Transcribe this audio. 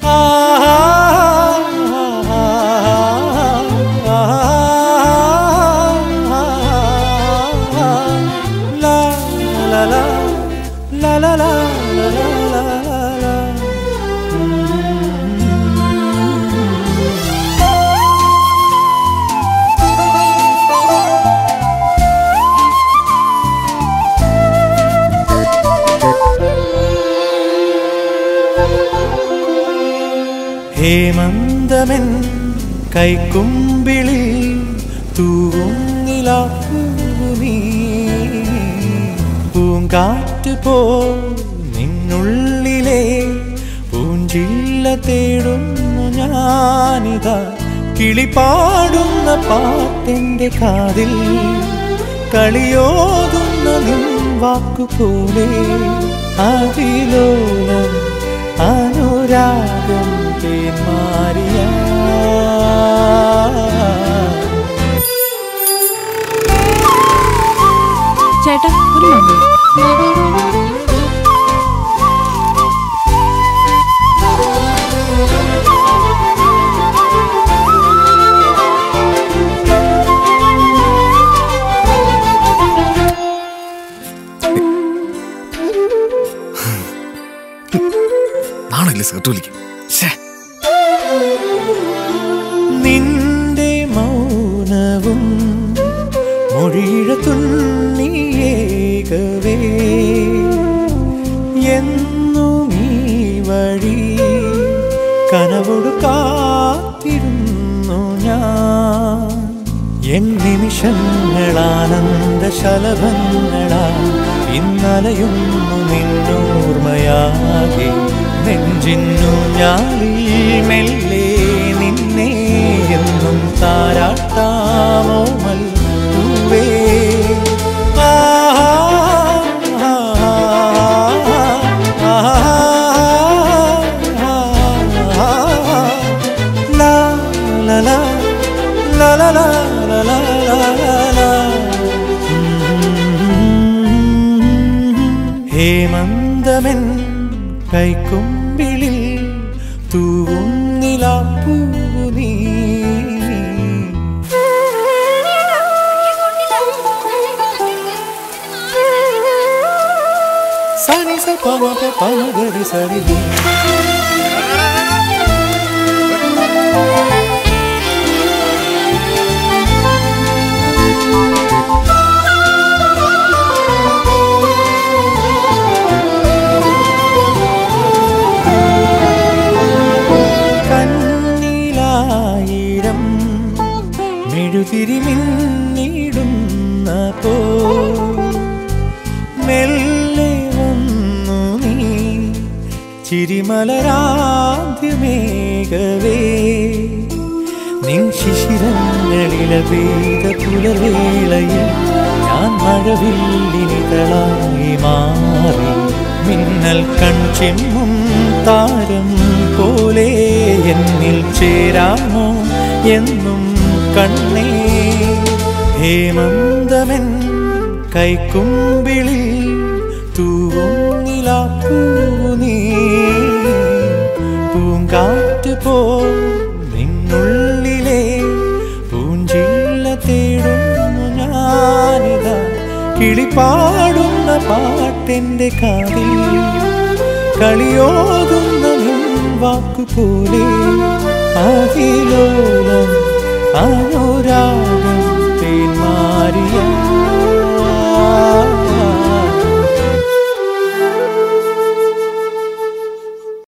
啊，啦啦啦。ഹേമന്തമൻ കൈക്കുമ്പിളി തൂവുന്നിലാപ്പൂ നീ പൂങ്കാറ്റ് പോ നിന്നുള്ളിലെ പൂഞ്ചില്ല തേടുന്നു ഞാനിതാ. കിളിപാടുന്ന പാട്ടിന്റെ കാതിൽ കളിയോതുന്ന നിൻ വാക്കുപോലെ അതിലോലം അനുരാഗം നാണല്ലേ സെർട്ട് നിന്റെ മൗനവും മൊഴിഴ തുണ്ണിയേകവേ എന്നും ഈ വഴി കനവോട് കാത്തിരുന്നു ഞാൻ. എൻ നിമിഷങ്ങളാനന്ദ ശലഭങ്ങളാ ഇന്നലയുന്നു നിന്നോർമ്മയാകെ. നെഞ്ചിന്നു ഞാളി മെല്ലെ നിന്നെ എന്നും താരാട്ടാമോ പൂവേ കൈക്കും que palma, que palma, debe salir மெழுതിരി മിന്നിടുന്ന പോ ചിരിമലരാദ്യമേകവേ നിൻ ശിശിരങ്ങളിലവേത പുലവേളയിൽ ഞാൻ മഴവില്ലിനിതളായി മാറി. മിന്നൽ കൺചെമ്മും താരം പോലെ എന്നിൽ ചേരാമോ എന്നും കണ്ണേ. ഹേമന്തമൻ കൈക്കുമ്പിളിൽ തൂവുന്നിലാപ്പൂ കിളിപാടുന്ന പാട്ടിന്റെ കാതിൽ കളിയോതുന്ന വാക്കുപോലെ അതിലോലം അനുരാഗം